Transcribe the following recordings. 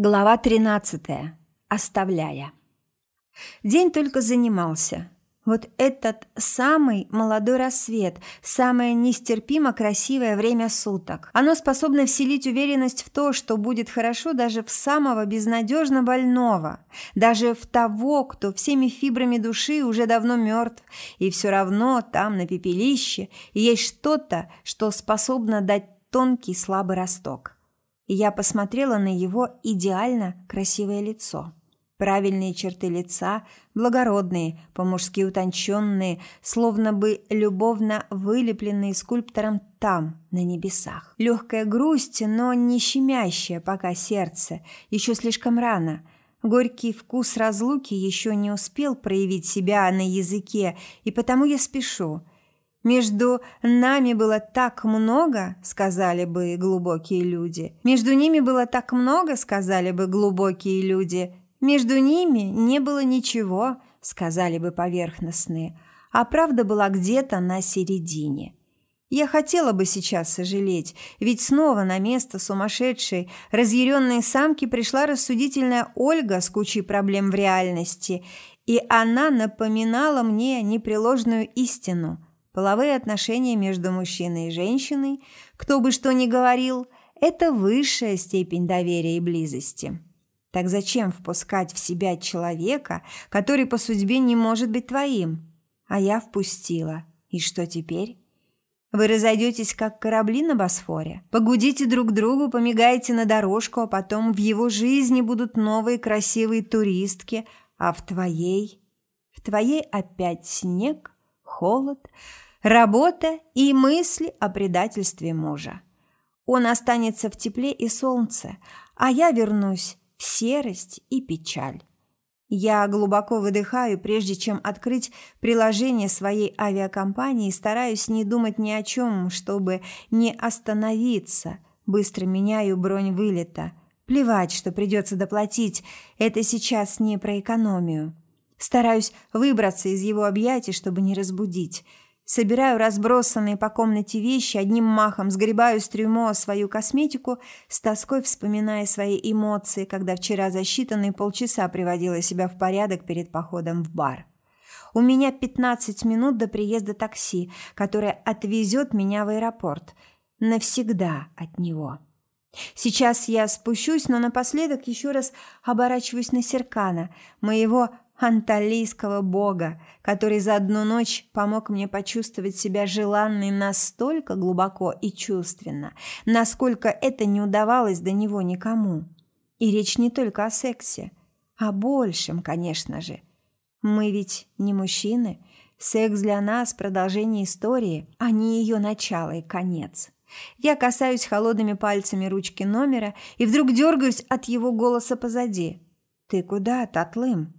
Глава 13. Оставляя. День только занимался. Вот этот самый молодой рассвет, самое нестерпимо красивое время суток. Оно способно вселить уверенность в то, что будет хорошо даже в самого безнадежно больного, даже в того, кто всеми фибрами души уже давно мертв, и все равно там, на пепелище, есть что-то, что способно дать тонкий слабый росток и я посмотрела на его идеально красивое лицо. Правильные черты лица, благородные, по-мужски утонченные, словно бы любовно вылепленные скульптором там, на небесах. Легкая грусть, но не щемящая пока сердце, еще слишком рано – Горький вкус разлуки еще не успел проявить себя на языке, и потому я спешу. Между нами было так много, сказали бы глубокие люди. Между ними было так много, сказали бы глубокие люди. Между ними не было ничего, сказали бы поверхностные. А правда была где-то на середине. Я хотела бы сейчас сожалеть, ведь снова на место сумасшедшей, разъяренной самки пришла рассудительная Ольга с кучей проблем в реальности, и она напоминала мне непреложную истину – Половые отношения между мужчиной и женщиной, кто бы что ни говорил, это высшая степень доверия и близости. Так зачем впускать в себя человека, который по судьбе не может быть твоим? А я впустила. И что теперь? Вы разойдетесь, как корабли на Босфоре. Погудите друг другу, помигаете на дорожку, а потом в его жизни будут новые красивые туристки, а в твоей... В твоей опять снег, холод, Работа и мысли о предательстве мужа. Он останется в тепле и солнце, а я вернусь в серость и печаль. Я глубоко выдыхаю, прежде чем открыть приложение своей авиакомпании, стараюсь не думать ни о чем, чтобы не остановиться. Быстро меняю бронь вылета. Плевать, что придется доплатить, это сейчас не про экономию. Стараюсь выбраться из его объятий, чтобы не разбудить. Собираю разбросанные по комнате вещи, одним махом сгребаю с трюмо свою косметику, с тоской вспоминая свои эмоции, когда вчера за считанные полчаса приводила себя в порядок перед походом в бар. У меня 15 минут до приезда такси, которое отвезет меня в аэропорт. Навсегда от него. Сейчас я спущусь, но напоследок еще раз оборачиваюсь на Серкана, моего анталийского бога, который за одну ночь помог мне почувствовать себя желанной настолько глубоко и чувственно, насколько это не удавалось до него никому. И речь не только о сексе, о большем, конечно же. Мы ведь не мужчины. Секс для нас – продолжение истории, а не ее начало и конец. Я касаюсь холодными пальцами ручки номера и вдруг дергаюсь от его голоса позади. «Ты куда, Татлым?»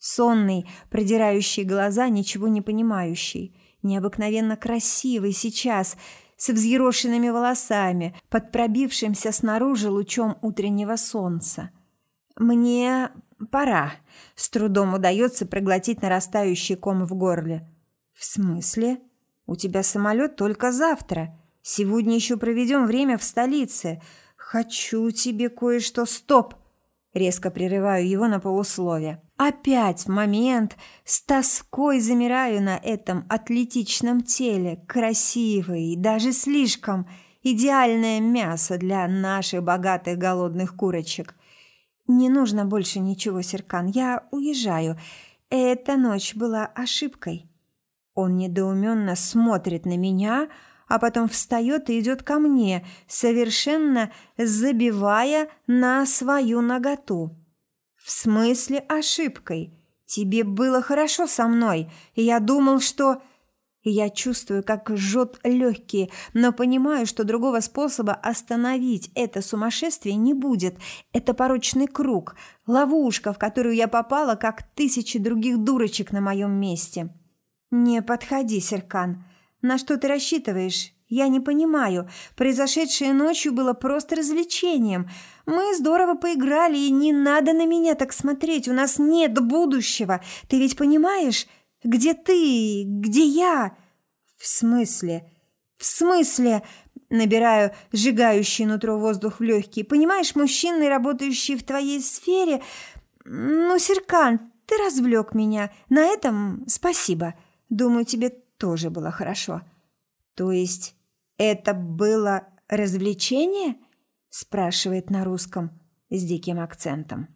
Сонный, продирающий глаза, ничего не понимающий. Необыкновенно красивый сейчас, с взъерошенными волосами, под пробившимся снаружи лучом утреннего солнца. «Мне пора», — с трудом удается проглотить нарастающий ком в горле. «В смысле? У тебя самолет только завтра. Сегодня еще проведем время в столице. Хочу тебе кое-что... Стоп!» Резко прерываю его на полусловие. Опять в момент с тоской замираю на этом атлетичном теле, красивый, даже слишком идеальное мясо для наших богатых голодных курочек. Не нужно больше ничего, Серкан, я уезжаю. Эта ночь была ошибкой. Он недоуменно смотрит на меня, а потом встает и идет ко мне, совершенно забивая на свою наготу. «В смысле ошибкой? Тебе было хорошо со мной, и я думал, что...» я чувствую, как жжет легкие, но понимаю, что другого способа остановить это сумасшествие не будет. Это порочный круг, ловушка, в которую я попала, как тысячи других дурочек на моем месте. «Не подходи, Серкан. На что ты рассчитываешь? Я не понимаю. Произошедшее ночью было просто развлечением. Мы здорово поиграли, и не надо на меня так смотреть. У нас нет будущего. Ты ведь понимаешь, где ты, где я? В смысле? В смысле? Набираю сжигающий нутро воздух в легкие. Понимаешь, мужчины, работающие в твоей сфере... Ну, Серкан, ты развлек меня. На этом спасибо. Думаю, тебе тоже было хорошо. То есть это было развлечение? Спрашивает на русском с диким акцентом.